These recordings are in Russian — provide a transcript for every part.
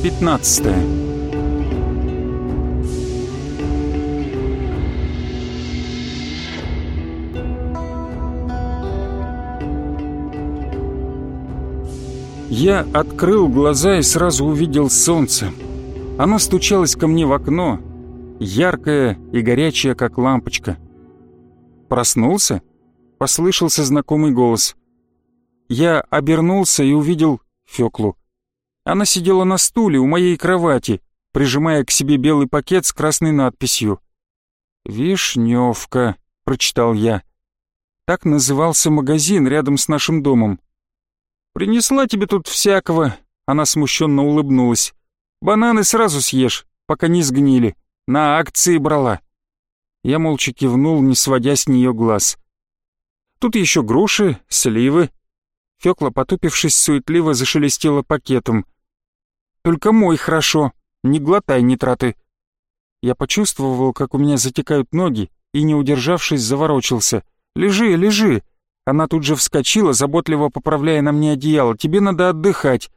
Глава 15 Я открыл глаза и сразу увидел солнце. Оно стучалось ко мне в окно, яркое и горячее, как лампочка. Проснулся? Послышался знакомый голос. Я обернулся и увидел Фёклу. Она сидела на стуле у моей кровати, прижимая к себе белый пакет с красной надписью. «Вишнёвка», — прочитал я. Так назывался магазин рядом с нашим домом. «Принесла тебе тут всякого», — она смущенно улыбнулась. «Бананы сразу съешь, пока не сгнили. На акции брала». Я молча кивнул, не сводя с нее глаз. «Тут еще груши, сливы, Фёкла, потупившись, суетливо зашелестела пакетом. «Только мой хорошо, не глотай нитраты». Я почувствовал, как у меня затекают ноги, и, не удержавшись, заворочился. «Лежи, лежи!» Она тут же вскочила, заботливо поправляя на мне одеяло. «Тебе надо отдыхать».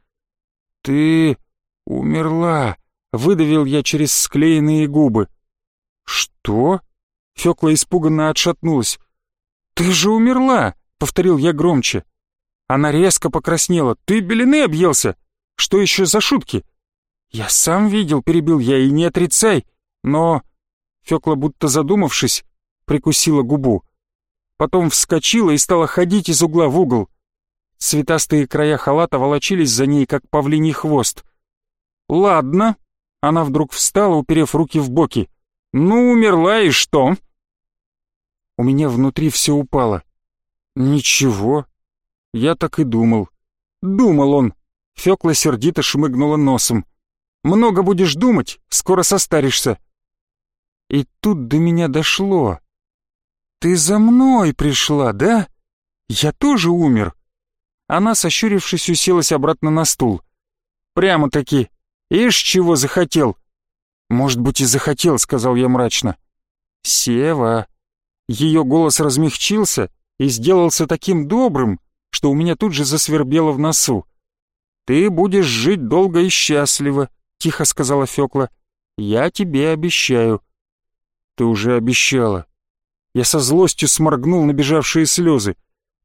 «Ты умерла», — выдавил я через склеенные губы. «Что?» — Фёкла испуганно отшатнулась. «Ты же умерла!» — повторил я громче. Она резко покраснела. «Ты белины объелся? Что еще за шутки?» «Я сам видел», — перебил я, — «и не отрицай, но...» Фёкла, будто задумавшись, прикусила губу. Потом вскочила и стала ходить из угла в угол. Цветастые края халата волочились за ней, как павлиний хвост. «Ладно», — она вдруг встала, уперев руки в боки. «Ну, умерла и что?» У меня внутри все упало. «Ничего, я так и думал. Думал он. Фёкла сердито шмыгнула носом. Много будешь думать, скоро состаришься. И тут до меня дошло. Ты за мной пришла, да? Я тоже умер. Она, сощурившись, уселась обратно на стул. Прямо-таки. Ишь, чего захотел. Может быть, и захотел, сказал я мрачно. Сева. Ее голос размягчился и сделался таким добрым, что у меня тут же засвербело в носу. «Ты будешь жить долго и счастливо», — тихо сказала Фёкла. «Я тебе обещаю». «Ты уже обещала». Я со злостью сморгнул набежавшие слезы.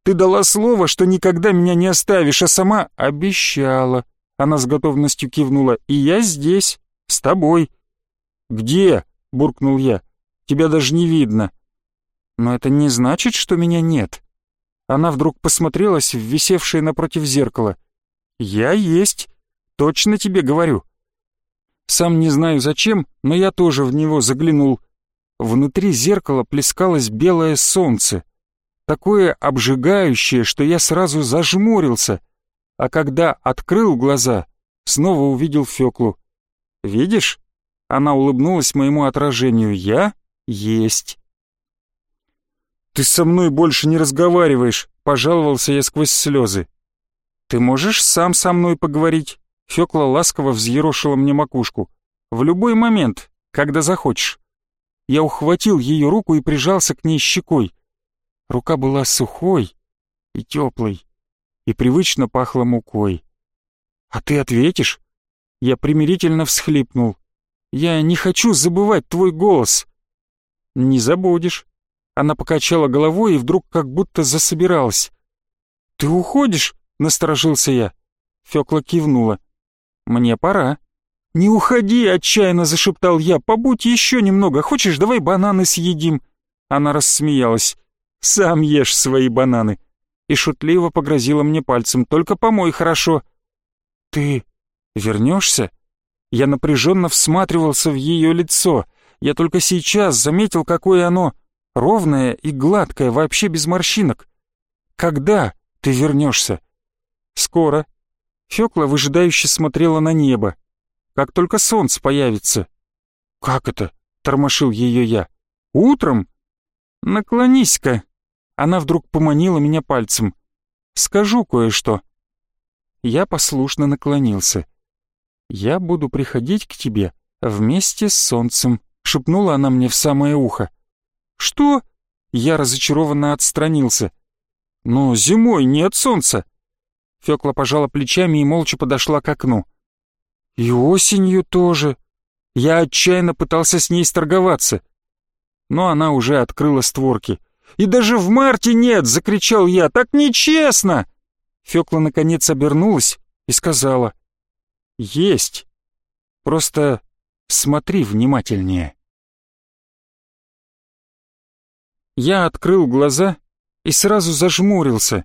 «Ты дала слово, что никогда меня не оставишь, а сама обещала». Она с готовностью кивнула. «И я здесь, с тобой». «Где?» — буркнул я. «Тебя даже не видно». «Но это не значит, что меня нет». Она вдруг посмотрелась в висевшее напротив зеркала. «Я есть, точно тебе говорю». Сам не знаю зачем, но я тоже в него заглянул. Внутри зеркала плескалось белое солнце, такое обжигающее, что я сразу зажмурился, а когда открыл глаза, снова увидел Фёклу. «Видишь?» Она улыбнулась моему отражению. «Я есть». «Ты со мной больше не разговариваешь», — пожаловался я сквозь слезы. «Ты можешь сам со мной поговорить?» Фёкла ласково взъерошила мне макушку. «В любой момент, когда захочешь». Я ухватил ее руку и прижался к ней щекой. Рука была сухой и теплой, и привычно пахла мукой. «А ты ответишь?» Я примирительно всхлипнул. «Я не хочу забывать твой голос». «Не забудешь. Она покачала головой и вдруг как будто засобиралась. «Ты уходишь?» — насторожился я. Фёкла кивнула. «Мне пора». «Не уходи!» — отчаянно зашептал я. «Побудь еще немного. Хочешь, давай бананы съедим?» Она рассмеялась. «Сам ешь свои бананы!» И шутливо погрозила мне пальцем. «Только помой хорошо!» «Ты вернешься?» Я напряженно всматривался в ее лицо. Я только сейчас заметил, какое оно ровная и гладкая, вообще без морщинок. Когда ты вернешься? Скоро. Фёкла выжидающе смотрела на небо. Как только солнце появится. Как это? Тормошил ее я. Утром? Наклонись-ка. Она вдруг поманила меня пальцем. Скажу кое-что. Я послушно наклонился. «Я буду приходить к тебе вместе с солнцем», — шепнула она мне в самое ухо. «Что?» Я разочарованно отстранился. «Но зимой нет солнца». Фёкла пожала плечами и молча подошла к окну. И осенью тоже. Я отчаянно пытался с ней сторговаться. Но она уже открыла створки. «И даже в марте нет!» — закричал я. «Так нечестно!» Фёкла наконец обернулась и сказала. «Есть. Просто смотри внимательнее». Я открыл глаза и сразу зажмурился.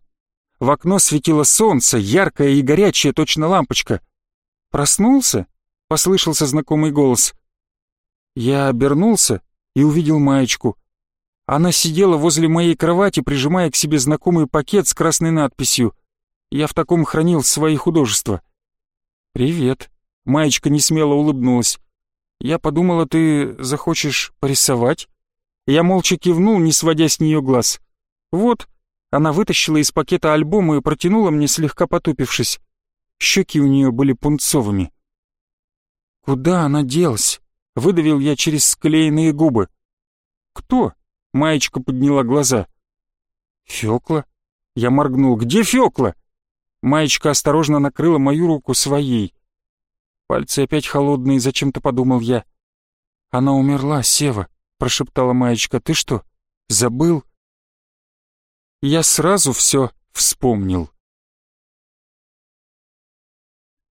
В окно светило солнце, яркое и горячее, точно лампочка. «Проснулся?» — послышался знакомый голос. Я обернулся и увидел маечку. Она сидела возле моей кровати, прижимая к себе знакомый пакет с красной надписью. Я в таком хранил свои художества. «Привет», — маечка несмело улыбнулась. «Я подумала, ты захочешь порисовать?» Я молча кивнул, не сводя с нее глаз. «Вот», она вытащила из пакета альбом и протянула мне, слегка потупившись. Щеки у нее были пунцовыми. «Куда она делась?» — выдавил я через склеенные губы. «Кто?» — Маечка подняла глаза. «Фёкла?» Я моргнул. «Где Фёкла?» Маечка осторожно накрыла мою руку своей. Пальцы опять холодные, зачем-то подумал я. «Она умерла, Сева», — прошептала Маечка. «Ты что, забыл?» Я сразу все вспомнил.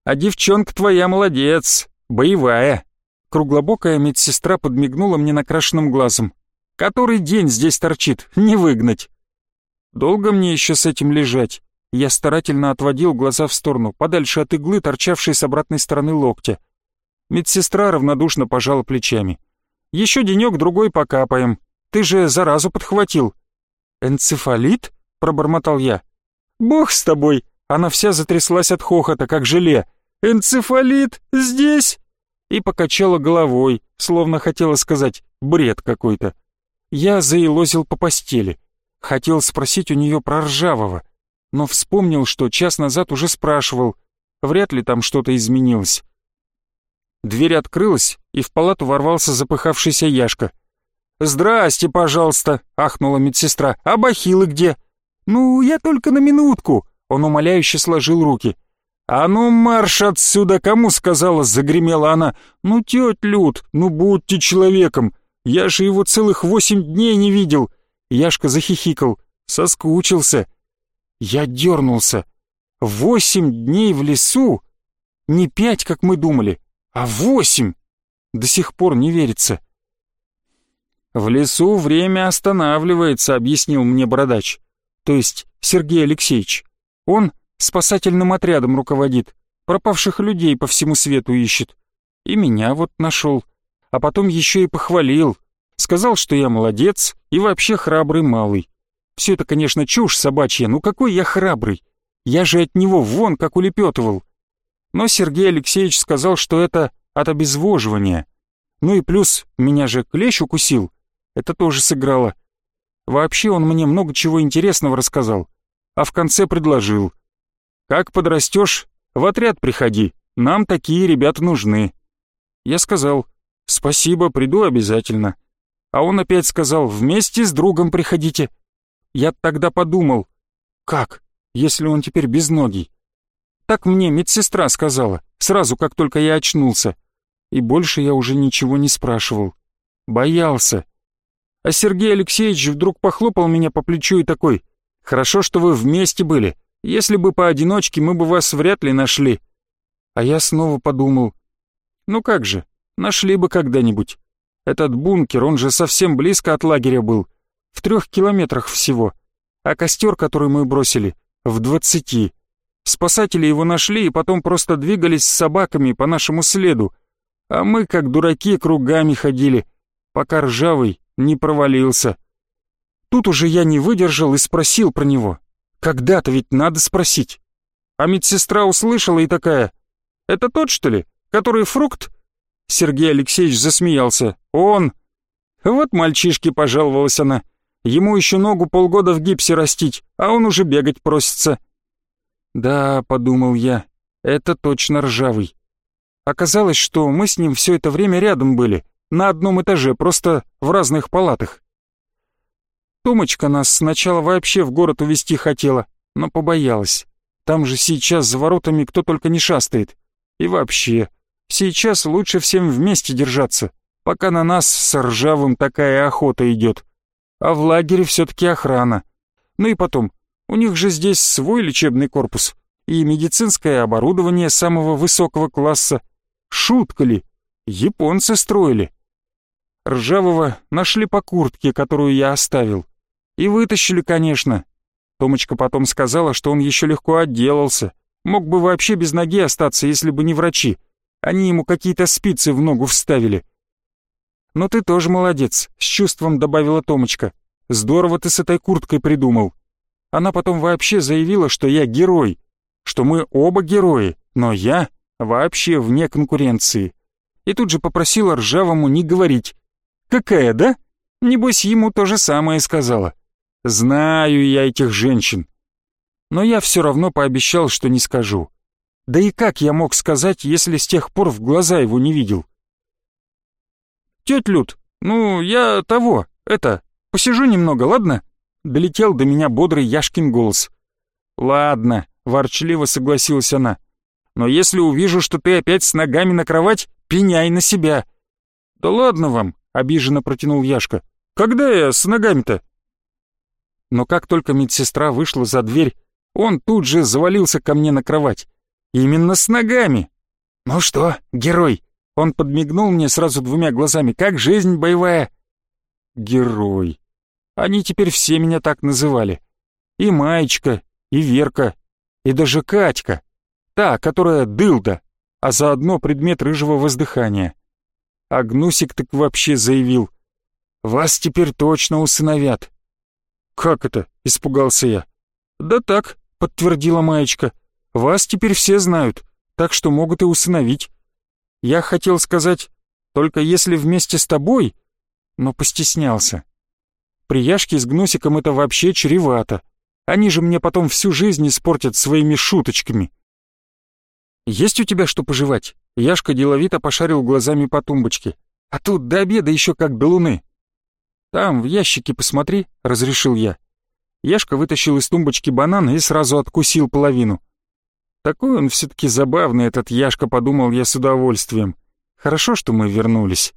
«А девчонка твоя молодец, боевая!» Круглобокая медсестра подмигнула мне накрашенным глазом. «Который день здесь торчит, не выгнать!» «Долго мне еще с этим лежать?» Я старательно отводил глаза в сторону, подальше от иглы, торчавшей с обратной стороны локтя. Медсестра равнодушно пожала плечами. «Еще денек-другой покапаем. Ты же заразу подхватил». «Энцефалит?» — пробормотал я. «Бог с тобой!» Она вся затряслась от хохота, как желе. «Энцефалит? Здесь?» И покачала головой, словно хотела сказать «бред какой-то». Я заилозил по постели. Хотел спросить у нее про ржавого, но вспомнил, что час назад уже спрашивал. Вряд ли там что-то изменилось. Дверь открылась, и в палату ворвался запыхавшийся Яшка. «Здрасте, пожалуйста», — ахнула медсестра. «А бахилы где?» «Ну, я только на минутку», — он умоляюще сложил руки. «А ну марш отсюда, кому сказала?» — загремела она. «Ну, тетя Люд, ну будьте человеком, я же его целых восемь дней не видел». Яшка захихикал, соскучился. Я дернулся. Восемь дней в лесу? Не пять, как мы думали, а восемь! До сих пор не верится. «В лесу время останавливается», — объяснил мне бородач. То есть Сергей Алексеевич. Он спасательным отрядом руководит, пропавших людей по всему свету ищет. И меня вот нашел. А потом еще и похвалил. Сказал, что я молодец и вообще храбрый малый. Все это, конечно, чушь собачья, ну какой я храбрый? Я же от него вон как улепетывал. Но Сергей Алексеевич сказал, что это от обезвоживания. Ну и плюс, меня же клещ укусил. Это тоже сыграло. Вообще он мне много чего интересного рассказал. А в конце предложил. «Как подрастешь, в отряд приходи, нам такие ребята нужны». Я сказал, «Спасибо, приду обязательно». А он опять сказал, «Вместе с другом приходите». Я тогда подумал, как, если он теперь безногий? Так мне медсестра сказала, сразу как только я очнулся. И больше я уже ничего не спрашивал. Боялся. А Сергей Алексеевич вдруг похлопал меня по плечу и такой, «Хорошо, что вы вместе были. Если бы поодиночке, мы бы вас вряд ли нашли». А я снова подумал, «Ну как же, нашли бы когда-нибудь. Этот бункер, он же совсем близко от лагеря был, в трех километрах всего, а костер, который мы бросили, в двадцати. Спасатели его нашли и потом просто двигались с собаками по нашему следу, а мы, как дураки, кругами ходили, пока ржавый не провалился. Тут уже я не выдержал и спросил про него. Когда-то ведь надо спросить. А медсестра услышала и такая, «Это тот, что ли, который фрукт?» Сергей Алексеевич засмеялся. «Он!» «Вот мальчишке пожаловалась она. Ему еще ногу полгода в гипсе растить, а он уже бегать просится». «Да», — подумал я, — «это точно ржавый». Оказалось, что мы с ним все это время рядом были на одном этаже, просто в разных палатах. Томочка нас сначала вообще в город увезти хотела, но побоялась. Там же сейчас за воротами кто только не шастает. И вообще, Сейчас лучше всем вместе держаться, пока на нас с Ржавым такая охота идет. А в лагере все-таки охрана. Ну и потом, у них же здесь свой лечебный корпус и медицинское оборудование самого высокого класса. Шутка ли? Японцы строили. Ржавого нашли по куртке, которую я оставил. И вытащили, конечно. Томочка потом сказала, что он еще легко отделался. Мог бы вообще без ноги остаться, если бы не врачи. Они ему какие-то спицы в ногу вставили. «Но ты тоже молодец», — с чувством добавила Томочка. «Здорово ты с этой курткой придумал». Она потом вообще заявила, что я герой, что мы оба герои, но я вообще вне конкуренции. И тут же попросила Ржавому не говорить. «Какая, да?» Небось, ему то же самое сказала. Знаю я этих женщин. Но я все равно пообещал, что не скажу. Да и как я мог сказать, если с тех пор в глаза его не видел? «Тетя Люд, ну, я того, это, посижу немного, ладно?» Долетел до меня бодрый Яшкин голос. «Ладно», — ворчливо согласилась она. «Но если увижу, что ты опять с ногами на кровать, пеняй на себя». «Да ладно вам», — обиженно протянул Яшка. «Когда я с ногами-то?» Но как только медсестра вышла за дверь, он тут же завалился ко мне на кровать. Именно с ногами. «Ну что, герой?» Он подмигнул мне сразу двумя глазами. «Как жизнь боевая?» «Герой». Они теперь все меня так называли. И Маечка, и Верка, и даже Катька. Та, которая дылда, а заодно предмет рыжего воздыхания. А Гнусик так вообще заявил. «Вас теперь точно усыновят». «Как это?» — испугался я. «Да так», — подтвердила Маечка. «Вас теперь все знают, так что могут и усыновить. Я хотел сказать, только если вместе с тобой, но постеснялся. При Яшке с Гнусиком это вообще чревато. Они же мне потом всю жизнь испортят своими шуточками. «Есть у тебя что пожевать?» Яшка деловито пошарил глазами по тумбочке. «А тут до обеда еще как до луны». «Там, в ящике посмотри», — разрешил я. Яшка вытащил из тумбочки банан и сразу откусил половину. Такой он все-таки забавный, этот Яшка, подумал я с удовольствием. Хорошо, что мы вернулись.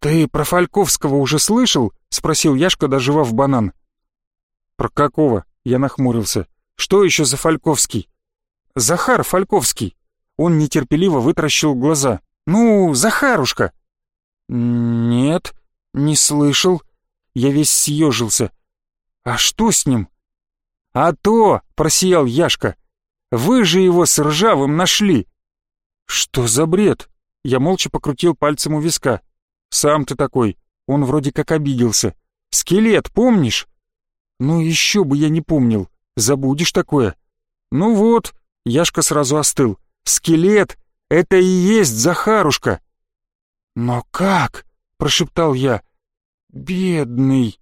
«Ты про Фальковского уже слышал?» — спросил Яшка, доживав банан. «Про какого?» — я нахмурился. «Что еще за Фальковский?» «Захар Фальковский». Он нетерпеливо вытаращил глаза. «Ну, Захарушка!» «Нет, не слышал». Я весь съежился. «А что с ним?» «А то!» — просиял Яшка. «Вы же его с ржавым нашли!» «Что за бред?» Я молча покрутил пальцем у виска. «Сам ты такой!» Он вроде как обиделся. «Скелет, помнишь?» «Ну еще бы я не помнил. Забудешь такое?» «Ну вот!» Яшка сразу остыл. «Скелет! Это и есть Захарушка!» «Но как?» — прошептал я. «Бедный!»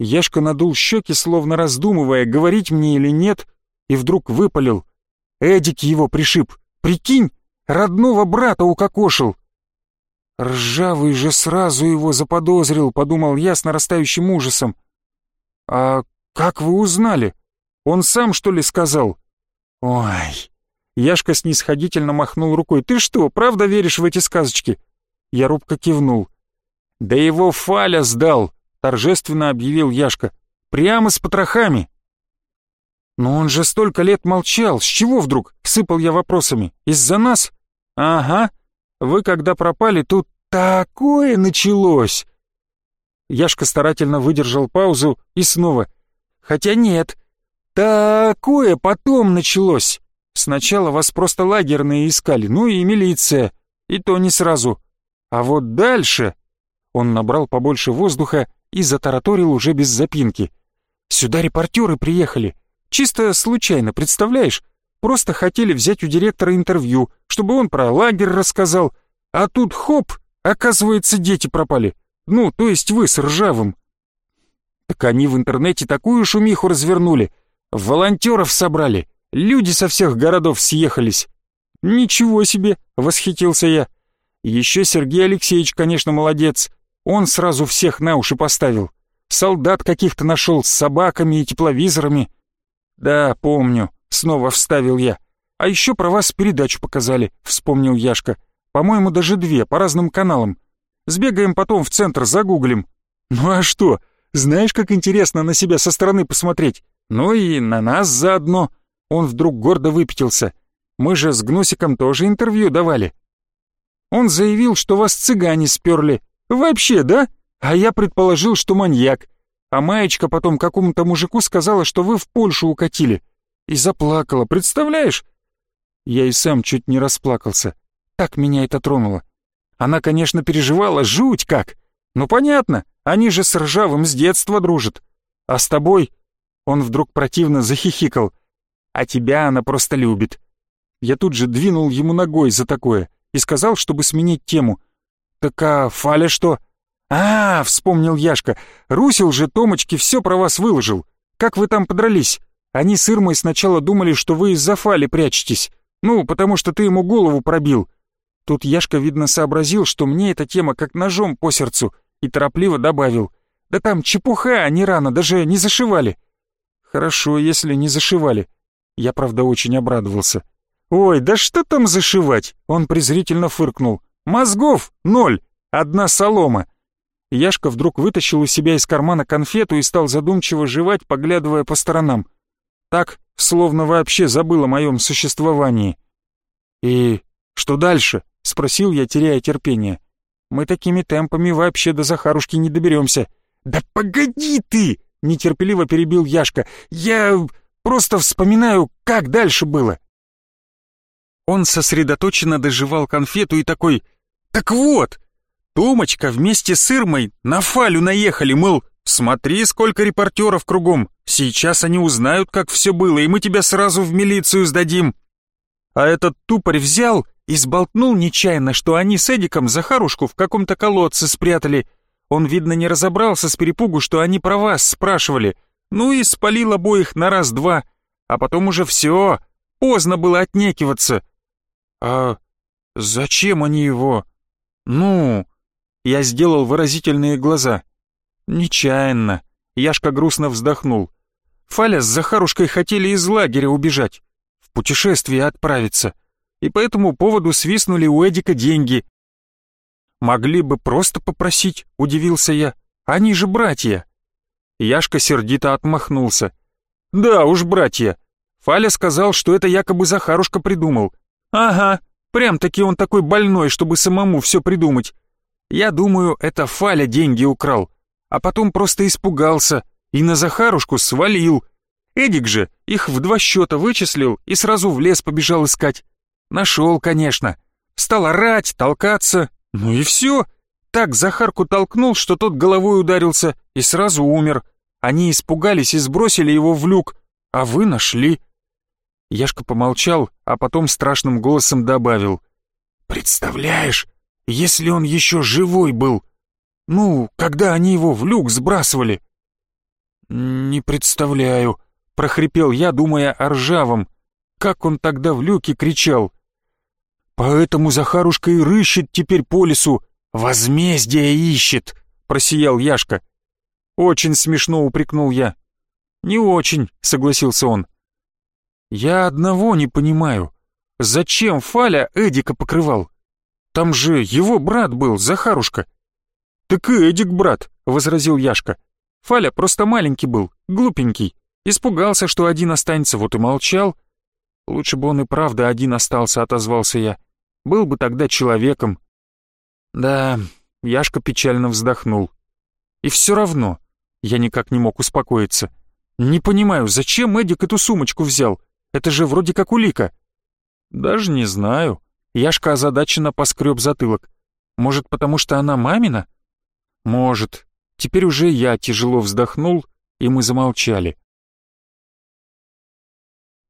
Яшка надул щеки, словно раздумывая, говорить мне или нет, и вдруг выпалил. «Эдик его пришиб! Прикинь, родного брата укокошил!» «Ржавый же сразу его заподозрил», — подумал я с нарастающим ужасом. «А как вы узнали? Он сам, что ли, сказал?» «Ой...» Яшка снисходительно махнул рукой. «Ты что, правда веришь в эти сказочки?» Я робко кивнул. «Да его Фаля сдал!» — торжественно объявил Яшка. «Прямо с потрохами!» «Но он же столько лет молчал, с чего вдруг?» — сыпал я вопросами. «Из-за нас?» «Ага. Вы когда пропали, тут такое началось!» Яшка старательно выдержал паузу и снова. «Хотя нет, такое потом началось. Сначала вас просто лагерные искали, ну и милиция, и то не сразу. А вот дальше...» Он набрал побольше воздуха и затараторил уже без запинки. «Сюда репортеры приехали. Чисто случайно, представляешь? Просто хотели взять у директора интервью, чтобы он про лагерь рассказал. А тут хоп, оказывается, дети пропали. Ну, то есть вы с Ржавым. Так они в интернете такую шумиху развернули. Волонтеров собрали. Люди со всех городов съехались. Ничего себе, восхитился я. Еще Сергей Алексеевич, конечно, молодец. Он сразу всех на уши поставил. Солдат каких-то нашел с собаками и тепловизорами. «Да, помню», — снова вставил я. «А еще про вас передачу показали», — вспомнил Яшка. По-моему, даже две, по разным каналам. Сбегаем потом в центр, загуглим. Ну а что? Знаешь, как интересно на себя со стороны посмотреть? Ну и на нас заодно. Он вдруг гордо выпятился. Мы же с Гнусиком тоже интервью давали. Он заявил, что вас цыгане сперли. Вообще, да? А я предположил, что маньяк. А Маечка потом какому-то мужику сказала, что вы в Польшу укатили. И заплакала, представляешь? Я и сам чуть не расплакался. Так меня это тронуло. Она, конечно, переживала, жуть как. Ну понятно, они же с Ржавым с детства дружат. А с тобой... Он вдруг противно захихикал. А тебя она просто любит. Я тут же двинул ему ногой за такое и сказал, чтобы сменить тему. «Так а Фаля что?» «А, — вспомнил Яшка, — Русил же Томочке все про вас выложил. Как вы там подрались? Они с Ирмой сначала думали, что вы из-за Фали прячетесь. Ну, потому что ты ему голову пробил. Тут Яшка, видно, сообразил, что мне эта тема как ножом по сердцу, и торопливо добавил. «Да там чепуха, они рано, даже не зашивали». «Хорошо, если не зашивали». Я, правда, очень обрадовался. «Ой, да что там зашивать?» Он презрительно фыркнул. «Мозгов ноль, одна солома». Яшка вдруг вытащил у себя из кармана конфету и стал задумчиво жевать, поглядывая по сторонам. Так, словно вообще забыл о моем существовании. «И что дальше?» — спросил я, теряя терпение. «Мы такими темпами вообще до Захарушки не доберемся». «Да погоди ты!» — нетерпеливо перебил Яшка. «Я просто вспоминаю, как дальше было». Он сосредоточенно доживал конфету и такой... «Так вот, Томочка вместе с Ирмой на Фалю наехали, мыл. Смотри, сколько репортеров кругом. Сейчас они узнают, как все было, и мы тебя сразу в милицию сдадим». А этот тупорь взял и сболтнул нечаянно, что они с Эдиком Захарушку в каком-то колодце спрятали. Он, видно, не разобрался с перепугу, что они про вас спрашивали. Ну и спалил обоих на раз-два. А потом уже все, поздно было отнекиваться. А зачем они его? Ну, я сделал выразительные глаза. Нечаянно. Яшка грустно вздохнул. Фаля с Захарушкой хотели из лагеря убежать, в путешествие отправиться и по этому поводу свистнули у Эдика деньги. «Могли бы просто попросить», — удивился я. «Они же братья». Яшка сердито отмахнулся. «Да уж, братья. Фаля сказал, что это якобы Захарушка придумал. Ага, прям-таки он такой больной, чтобы самому все придумать. Я думаю, это Фаля деньги украл, а потом просто испугался и на Захарушку свалил. Эдик же их в два счета вычислил и сразу в лес побежал искать. Нашел, конечно. Стал орать, толкаться. Ну и все. Так Захарку толкнул, что тот головой ударился и сразу умер. Они испугались и сбросили его в люк, а вы нашли. Яшка помолчал, а потом страшным голосом добавил. «Представляешь, если он еще живой был? Ну, когда они его в люк сбрасывали?» «Не представляю», — прохрипел я, думая о ржавом. Как он тогда в люке кричал. Поэтому Захарушка и рыщет теперь по лесу, возмездие ищет, просиял Яшка. Очень смешно упрекнул я. Не очень, согласился он. Я одного не понимаю. Зачем Фаля Эдика покрывал? Там же его брат был, Захарушка. Так и Эдик брат, возразил Яшка. Фаля просто маленький был, глупенький. Испугался, что один останется, вот и молчал. Лучше бы он и правда один остался, отозвался я. Был бы тогда человеком. Да, Яшка печально вздохнул. И все равно я никак не мог успокоиться. Не понимаю, зачем Эдик эту сумочку взял? Это же вроде как улика. Даже не знаю. Яшка озадаченно поскреб затылок. Может, потому что она мамина? Может. Теперь уже я тяжело вздохнул, и мы замолчали.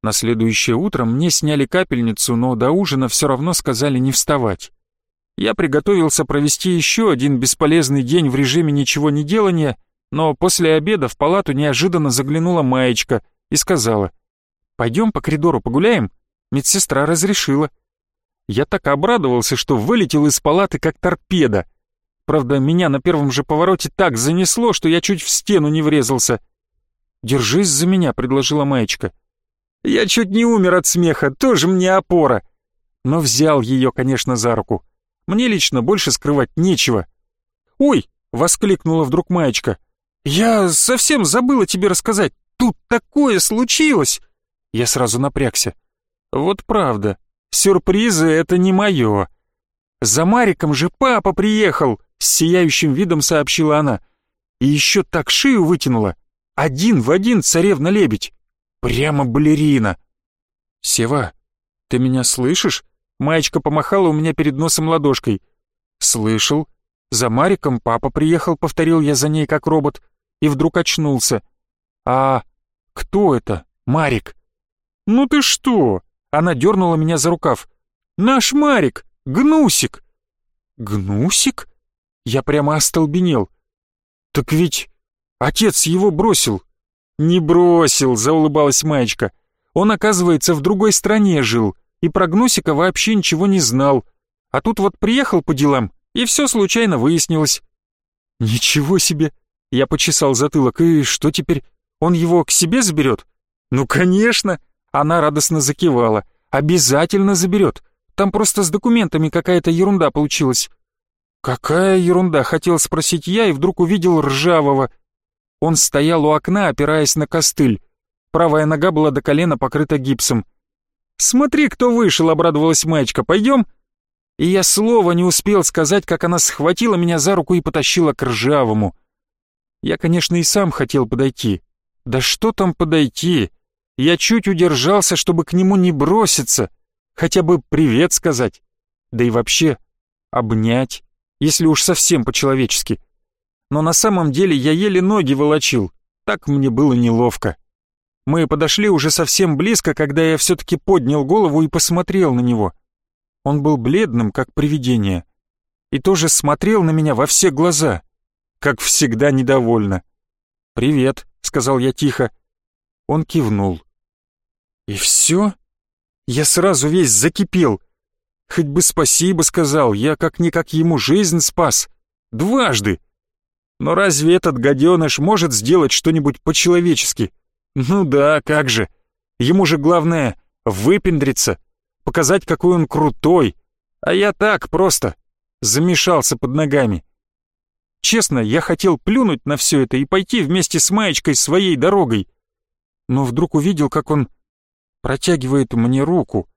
На следующее утро мне сняли капельницу, но до ужина все равно сказали не вставать. Я приготовился провести еще один бесполезный день в режиме ничего не делания, но после обеда в палату неожиданно заглянула Маечка и сказала, «Пойдем по коридору погуляем?» Медсестра разрешила. Я так обрадовался, что вылетел из палаты как торпеда. Правда, меня на первом же повороте так занесло, что я чуть в стену не врезался. «Держись за меня», — предложила Маечка. Я чуть не умер от смеха, тоже мне опора. Но взял ее, конечно, за руку. Мне лично больше скрывать нечего. «Ой!» — воскликнула вдруг Маечка. «Я совсем забыла тебе рассказать. Тут такое случилось!» Я сразу напрягся. «Вот правда, сюрпризы — это не мое. За Мариком же папа приехал!» — с сияющим видом сообщила она. «И еще так шею вытянула. Один в один царевна-лебедь. Прямо балерина!» «Сева, ты меня слышишь?» Маечка помахала у меня перед носом ладошкой. «Слышал. За Мариком папа приехал», — повторил я за ней как робот, и вдруг очнулся. «А кто это, Марик?» «Ну ты что?» — она дернула меня за рукав. «Наш Марик, Гнусик!» «Гнусик?» Я прямо остолбенел. «Так ведь отец его бросил». «Не бросил», — заулыбалась Маечка. «Он, оказывается, в другой стране жил, и про Гнусика вообще ничего не знал. А тут вот приехал по делам, и все случайно выяснилось». «Ничего себе!» — я почесал затылок. «И что теперь? Он его к себе заберет?» «Ну, конечно!» — она радостно закивала. «Обязательно заберет. Там просто с документами какая-то ерунда получилась». «Какая ерунда?» — хотел спросить я, и вдруг увидел ржавого. Он стоял у окна, опираясь на костыль. Правая нога была до колена покрыта гипсом. «Смотри, кто вышел!» — обрадовалась маечка. «Пойдем?» И я слова не успел сказать, как она схватила меня за руку и потащила к ржавому. Я, конечно, и сам хотел подойти. Да что там подойти? Я чуть удержался, чтобы к нему не броситься, хотя бы привет сказать. Да и вообще обнять, если уж совсем по-человечески. Но на самом деле я еле ноги волочил, так мне было неловко. Мы подошли уже совсем близко, когда я все-таки поднял голову и посмотрел на него. Он был бледным, как привидение, и тоже смотрел на меня во все глаза, как всегда недовольно. «Привет», — сказал я тихо. Он кивнул. «И все?» Я сразу весь закипел. Хоть бы спасибо сказал, я как-никак ему жизнь спас. Дважды. Но разве этот гаденыш может сделать что-нибудь по-человечески? Ну да, как же. Ему же главное выпендриться, показать, какой он крутой. А я так просто замешался под ногами. Честно, я хотел плюнуть на все это и пойти вместе с Маечкой своей дорогой. Но вдруг увидел, как он протягивает мне руку.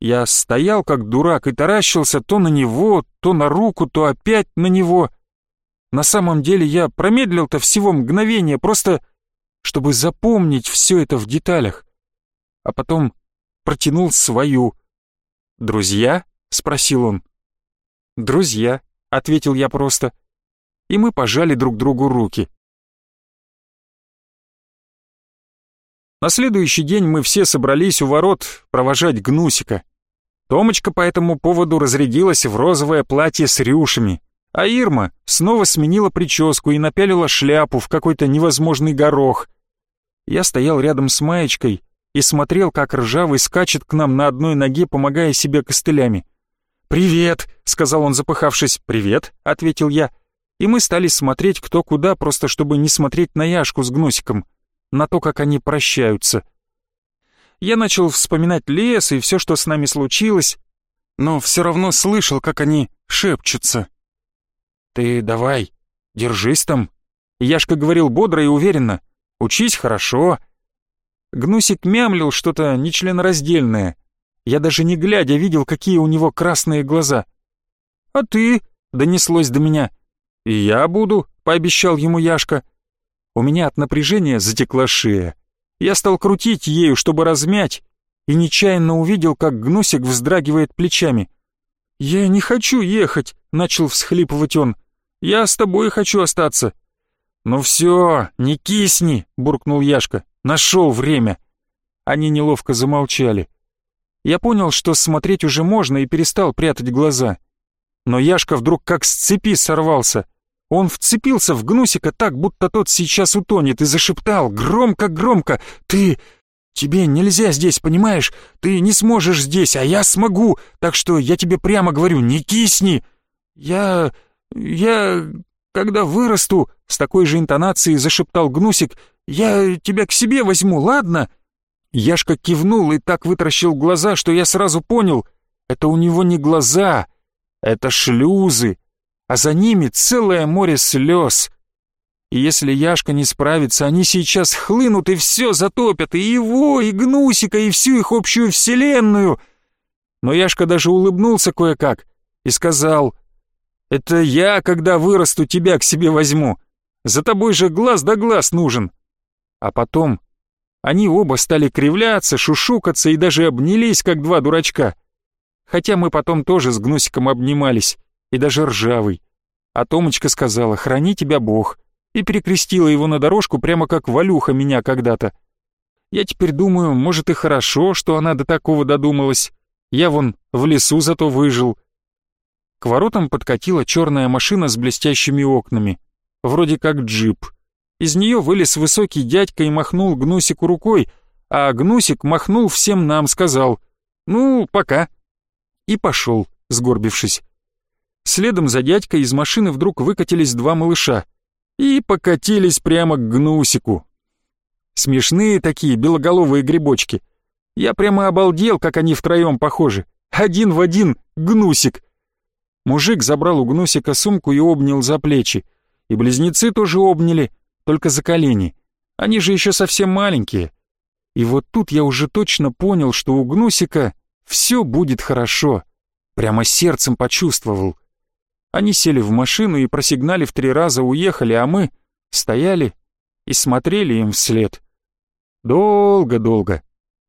Я стоял как дурак и таращился то на него, то на руку, то опять на него. На самом деле я промедлил-то всего мгновение, просто чтобы запомнить все это в деталях. А потом протянул свою. «Друзья?» — спросил он. «Друзья», — ответил я просто. И мы пожали друг другу руки. На следующий день мы все собрались у ворот провожать Гнусика. Томочка по этому поводу разрядилась в розовое платье с рюшами, а Ирма снова сменила прическу и напялила шляпу в какой-то невозможный горох. Я стоял рядом с Маечкой и смотрел, как ржавый скачет к нам на одной ноге, помогая себе костылями. «Привет!» — сказал он, запыхавшись. «Привет!» — ответил я. И мы стали смотреть кто куда, просто чтобы не смотреть на Яшку с Гнусиком, на то, как они прощаются. Я начал вспоминать лес и все, что с нами случилось, но все равно слышал, как они шепчутся. «Ты давай, держись там!» Яшка говорил бодро и уверенно. Учись хорошо». Гнусик мямлил что-то нечленораздельное. Я даже не глядя видел, какие у него красные глаза. «А ты?» — донеслось до меня. «И я буду», — пообещал ему Яшка. У меня от напряжения затекла шея. Я стал крутить ею, чтобы размять, и нечаянно увидел, как Гнусик вздрагивает плечами. «Я не хочу ехать», — начал всхлипывать он. «Я с тобой хочу остаться. «Ну все, не кисни!» — буркнул Яшка. «Нашел время!» Они неловко замолчали. Я понял, что смотреть уже можно, и перестал прятать глаза. Но Яшка вдруг как с цепи сорвался. Он вцепился в Гнусика так, будто тот сейчас утонет, и зашептал громко-громко «Ты... тебе нельзя здесь, понимаешь? Ты не сможешь здесь, а я смогу, так что я тебе прямо говорю, не кисни!» «Я... я... когда вырасту...» С такой же интонацией зашептал Гнусик «Я тебя к себе возьму, ладно?» Яшка кивнул и так вытаращил глаза, что я сразу понял, это у него не глаза, Это шлюзы, а за ними целое море слез. И если Яшка не справится, они сейчас хлынут и все затопят, и его, и Гнусика, и всю их общую вселенную. Но Яшка даже улыбнулся кое-как и сказал, «Это я, когда вырасту, тебя к себе возьму. За тобой же глаз да глаз нужен». А потом они оба стали кривляться, шушукаться и даже обнялись, как два дурачка. Хотя мы потом тоже с Гнусиком обнимались, и даже ржавый. А Томочка сказала «Храни тебя Бог» и перекрестила его на дорожку прямо как Валюха меня когда-то. Я теперь думаю, может и хорошо, что она до такого додумалась. Я вон в лесу зато выжил. К воротам подкатила черная машина с блестящими окнами, вроде как джип. Из нее вылез высокий дядька и махнул Гнусику рукой, а Гнусик махнул всем нам, сказал «Ну, пока». И пошел, сгорбившись. Следом за дядькой из машины вдруг выкатились два малыша — и покатились прямо к гнусику. Смешные такие белоголовые грибочки. Я прямо обалдел, как они втроем похожи. Один в один гнусик. Мужик забрал у гнусика сумку и обнял за плечи. И близнецы тоже обняли, только за колени. Они же еще совсем маленькие. И вот тут я уже точно понял, что у гнусика все будет хорошо. Прямо сердцем почувствовал. Они сели в машину и, просигналив три раза, уехали, а мы стояли и смотрели им вслед. Долго-долго,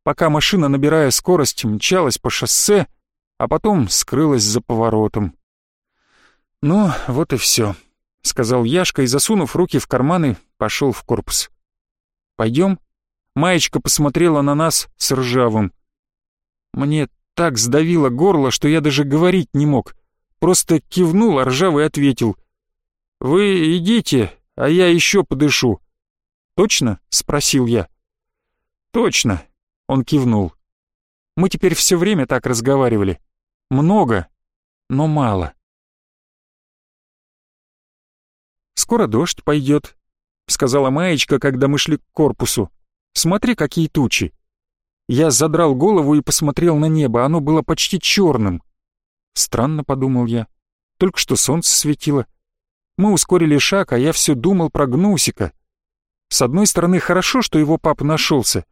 пока машина, набирая скорость, мчалась по шоссе, а потом скрылась за поворотом. «Ну, вот и все», — сказал Яшка и, засунув руки в карманы, пошел в корпус. «Пойдем?» Маечка посмотрела на нас с ржавым. Мне так сдавило горло, что я даже говорить не мог просто кивнул, а ржавый ответил. «Вы идите, а я еще подышу». «Точно?» — спросил я. «Точно», — он кивнул. «Мы теперь все время так разговаривали. Много, но мало». «Скоро дождь пойдет», — сказала Маечка, когда мы шли к корпусу. «Смотри, какие тучи». Я задрал голову и посмотрел на небо, оно было почти черным. Странно, подумал я. Только что солнце светило. Мы ускорили шаг, а я все думал про Гнусика. С одной стороны, хорошо, что его папа нашелся.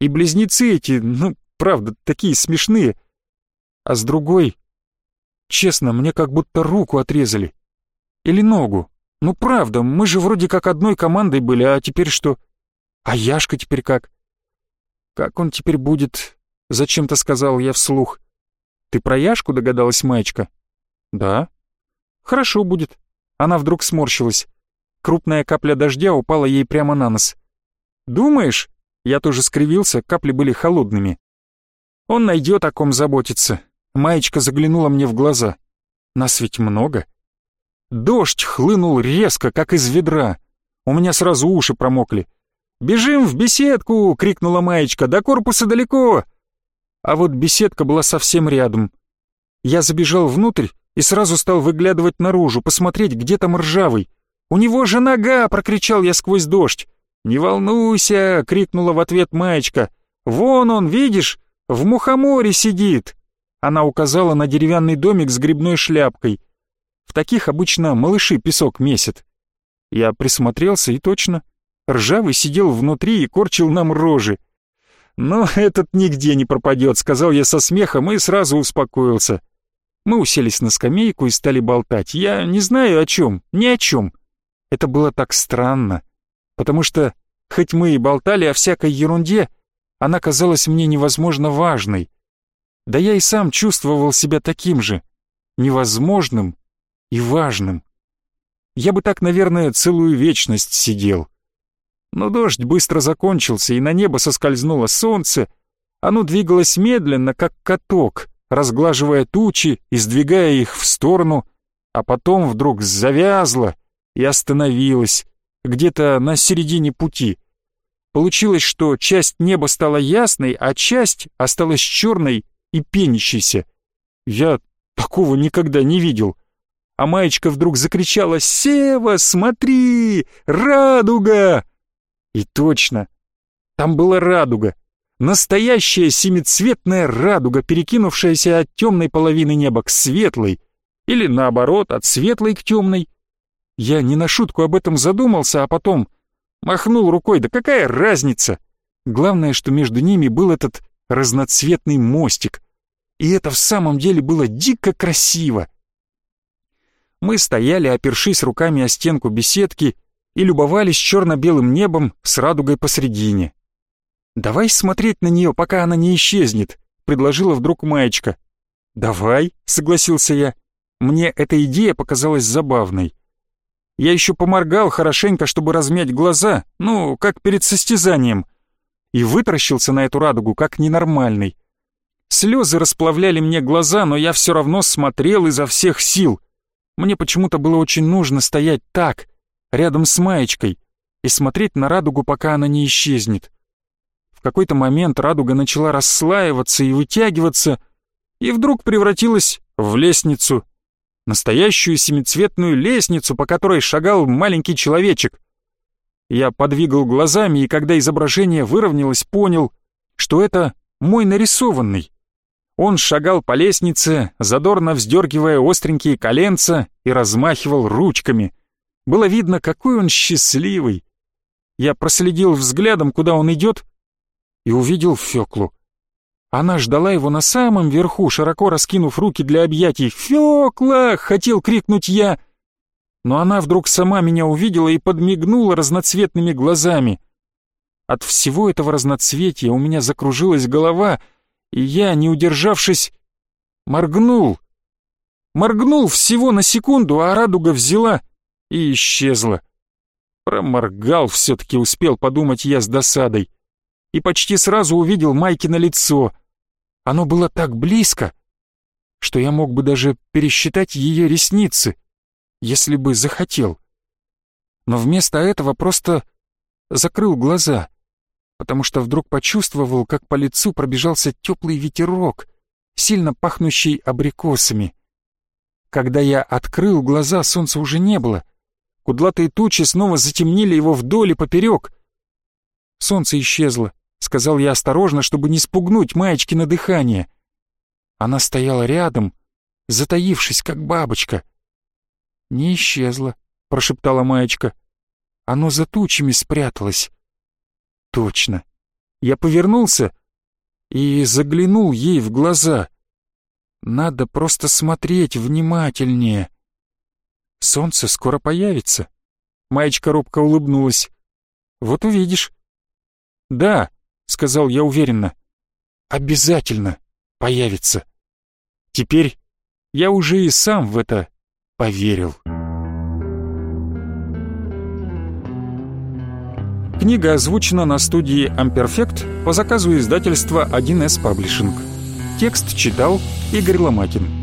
И близнецы эти, ну, правда, такие смешные. А с другой, честно, мне как будто руку отрезали. Или ногу. Ну, правда, мы же вроде как одной командой были, а теперь что? А Яшка теперь как? Как он теперь будет? Зачем-то сказал я вслух. «Ты про Яшку?» — догадалась Маечка. «Да». «Хорошо будет». Она вдруг сморщилась. Крупная капля дождя упала ей прямо на нос. «Думаешь?» Я тоже скривился, капли были холодными. «Он найдет, о ком заботиться». Маечка заглянула мне в глаза. «Нас ведь много». Дождь хлынул резко, как из ведра. У меня сразу уши промокли. «Бежим в беседку!» — крикнула Маечка. «До корпуса далеко!» А вот беседка была совсем рядом. Я забежал внутрь и сразу стал выглядывать наружу, посмотреть, где там ржавый. «У него же нога!» — прокричал я сквозь дождь. «Не волнуйся!» — крикнула в ответ маечка. «Вон он, видишь? В мухоморе сидит!» Она указала на деревянный домик с грибной шляпкой. В таких обычно малыши песок месят. Я присмотрелся и точно. Ржавый сидел внутри и корчил нам рожи. «Но этот нигде не пропадет», — сказал я со смехом и сразу успокоился. Мы уселись на скамейку и стали болтать. Я не знаю о чем, ни о чем. Это было так странно, потому что, хоть мы и болтали о всякой ерунде, она казалась мне невозможно важной. Да я и сам чувствовал себя таким же, невозможным и важным. Я бы так, наверное, целую вечность сидел. Но дождь быстро закончился, и на небо соскользнуло солнце. Оно двигалось медленно, как каток, разглаживая тучи и сдвигая их в сторону, а потом вдруг завязло и остановилось, где-то на середине пути. Получилось, что часть неба стала ясной, а часть осталась черной и пенящейся. Я такого никогда не видел. А маечка вдруг закричала «Сева, смотри! Радуга!» И точно, там была радуга, настоящая семицветная радуга, перекинувшаяся от темной половины неба к светлой, Или наоборот, от светлой к темной. Я не на шутку об этом задумался, а потом махнул рукой, да какая разница? Главное, что между ними был этот разноцветный мостик. И это в самом деле было дико красиво. Мы стояли, опершись руками о стенку беседки, и любовались черно-белым небом с радугой посредине. «Давай смотреть на нее, пока она не исчезнет», — предложила вдруг Маечка. «Давай», — согласился я. Мне эта идея показалась забавной. Я еще поморгал хорошенько, чтобы размять глаза, ну, как перед состязанием, и вытаращился на эту радугу, как ненормальный. Слезы расплавляли мне глаза, но я все равно смотрел изо всех сил. Мне почему-то было очень нужно стоять так, рядом с маечкой, и смотреть на радугу, пока она не исчезнет. В какой-то момент радуга начала расслаиваться и вытягиваться, и вдруг превратилась в лестницу. Настоящую семицветную лестницу, по которой шагал маленький человечек. Я подвигал глазами, и когда изображение выровнялось, понял, что это мой нарисованный. Он шагал по лестнице, задорно вздергивая остренькие коленца и размахивал ручками — было видно, какой он счастливый. Я проследил взглядом, куда он идет, и увидел Феклу. Она ждала его на самом верху, широко раскинув руки для объятий. «Фёкла!» — хотел крикнуть я. Но она вдруг сама меня увидела и подмигнула разноцветными глазами. От всего этого разноцветия у меня закружилась голова, и я, не удержавшись, моргнул. Моргнул всего на секунду, а радуга взяла и исчезла. Проморгал все-таки успел подумать я с досадой. И почти сразу увидел Майки на лицо. Оно было так близко, что я мог бы даже пересчитать ее ресницы, если бы захотел. Но вместо этого просто закрыл глаза, потому что вдруг почувствовал, как по лицу пробежался теплый ветерок, сильно пахнущий абрикосами. Когда я открыл глаза, солнца уже не было — Кудлатые тучи снова затемнили его вдоль и поперек. Солнце исчезло, сказал я осторожно, чтобы не спугнуть на дыхание. Она стояла рядом, затаившись, как бабочка. «Не исчезло», — прошептала Маечка. «Оно за тучами спряталось». «Точно». Я повернулся и заглянул ей в глаза. «Надо просто смотреть внимательнее». Солнце скоро появится. Маечка робко улыбнулась. Вот увидишь. Да, сказал я уверенно. Обязательно появится. Теперь я уже и сам в это поверил. Книга озвучена на студии Amperfect по заказу издательства 1С Publishing. Текст читал Игорь Ломакин.